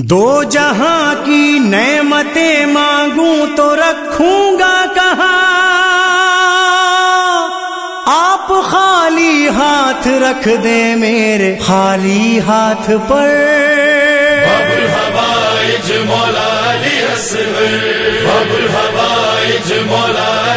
دو جہاں کی نعمتیں مانگوں تو رکھوں گا کہاں؟ آپ خالی ہاتھ رکھ دیں میرے خالی ہاتھ پر۔ مولا علی ہوائج مولا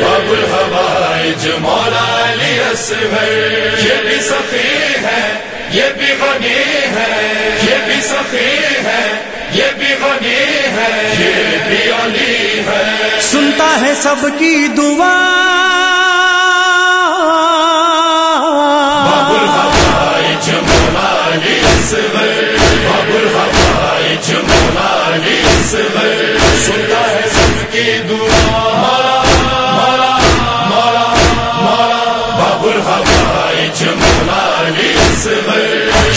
ببل ہوائج مولا علی اصغر یہ بھی سفیر ہے یہ بھی غنی ہے یہ بھی سفیر ہے یہ بھی غنی ہے یہ بھی علی ہے۔ سنتا ہے سب کی دعا۔ اصغر اصغر سنتا ہے سب کی دعا۔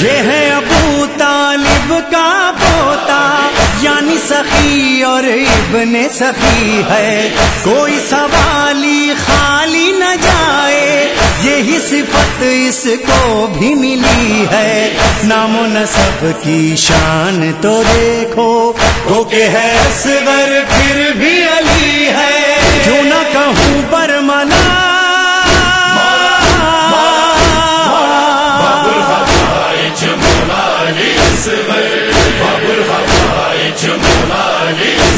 یہ ہے ابو طالب کا پوتا یعنی سخی اور ابن سخی ہے۔ کوئی سوالی خالی نہ جائے، یہی صفت اس کو بھی ملی ہے۔ نام و نصب کی شان تو دیکھو، وہ کہ ہے اصغر پھر بھی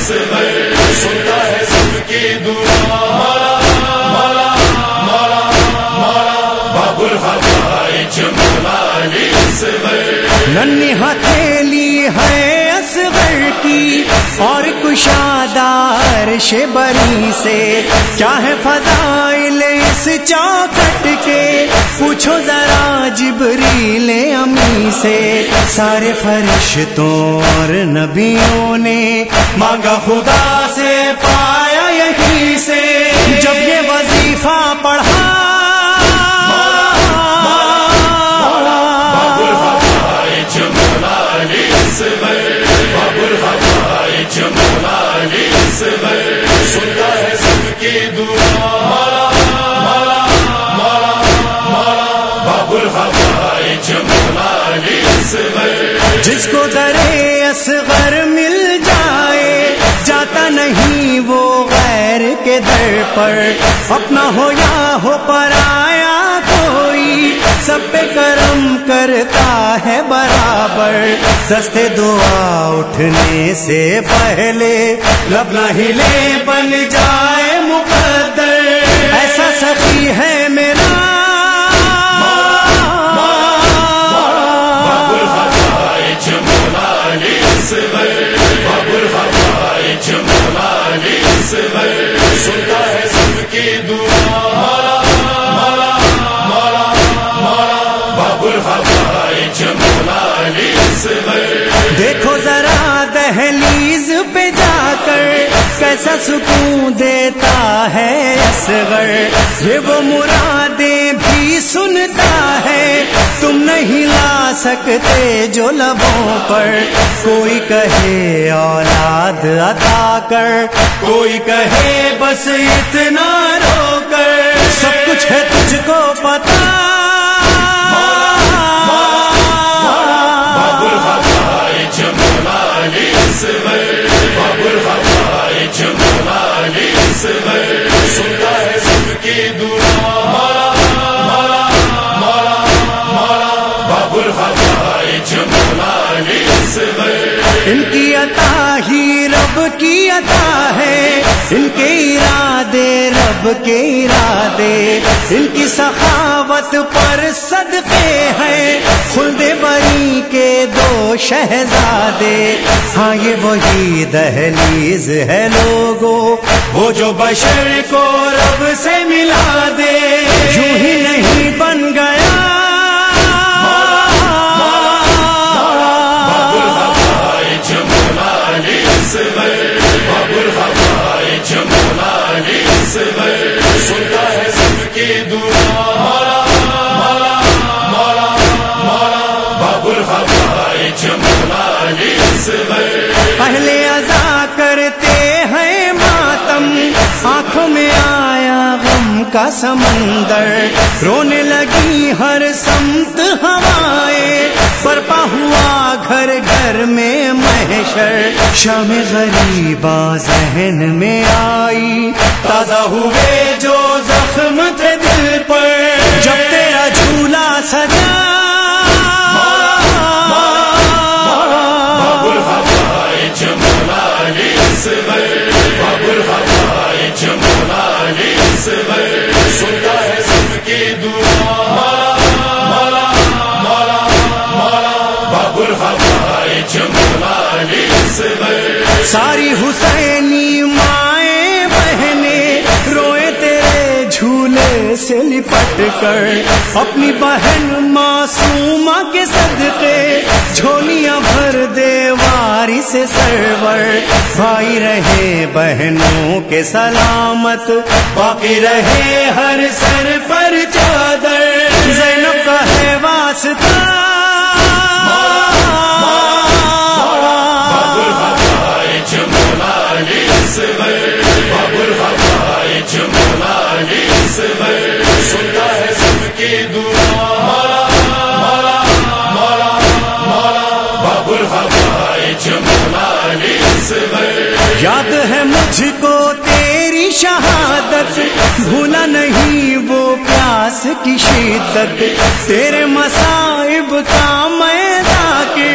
سنتا ہے سب کی دعا مولا علی اصغر ننی ہتھیلی ہے اصغر کی اور کشادار شبری سے چاہے فضائل اس چوکٹ کے پوچھو ذرا جبریل سے سارے فرشتوں اور نبیوں نے مانگا خدا سے پایا یہی سے جس کو درے اصغر مل جائے، جاتا نہیں وہ غیر کے در پر۔ اپنا ہو یا ہو پرایا کوئی، سب پہ کرم کرتا ہے برابر۔ سستے دعا اٹھنے سے پہلے لب نہ ہلے بن جائے مقدر۔ ایسا سخی ہے کیسا سکون دیتا ہے اصغر۔ یہ وہ مرادیں بھی سنتا ہے۔ تم نہیں لا سکتے جو لبوں پر۔ کوئی کہے اولاد عطا کر۔ کوئی کہے بس اتنا رو کر۔ سب کچھ ہے تجھ کو پتا ان کی عطا ہی رب کی عطا ہے، ان کے ارادے رب کے ارادے۔ ان کی سخاوت پر صدقے ہیں، خلد بری کے دو شہزادے۔ ہاں یہ وہی دہلیز ہے لوگوں وہ جو بشر کو رب سے ملا دے۔ یوں ہی نہیں بن ببل کا سمندر رونے لگی ہر سمت ہوائیں برپا ہوا گھر گھر میں محشر۔ شام غریبا ذہن میں آئی، تازہ ہوئے جو زخم تھے دل پر۔ جب ساری حسینی مائیں بہنیں روئے تیرے جھولے سے لپٹ کر اپنی بہن معصومہ کے صدقے جھولیاں بھر دے واری سے سرور بھائی رہے بہنوں کے سلامت باقی رہے ہر سر پر چادر ہے دعا مولا مولا مولا باب الحوائج مولا علی اصغر یاد ہے مجھ کو تیری شہادت، بھولا نہیں وہ پیاس کی شدت۔ تیرے مصائب کا میں کے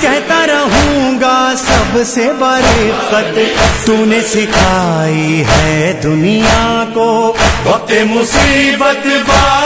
کہتا رہوں گا سب سے برکت۔ تو نے سکھائی ہے دنیا کو، وقت مصیبت باپ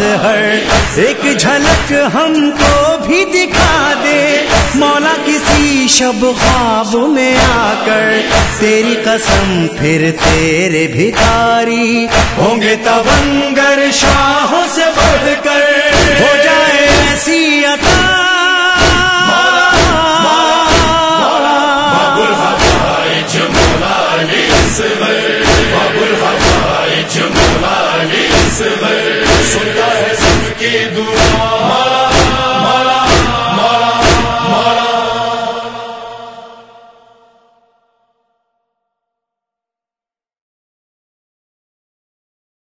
مظہر ایک جھلک ہم کو بھی دکھا دے۔ مولا کسی شب خواب میں آ کر۔ تیری قسم پھر تیرے بھکاری ہوں گے تونگر شاہوں سے بڑھ کر۔ ہو جائے ایسی عطا باب الحوائج مولا علی اصغر سنتا ہے سب کی دعا۔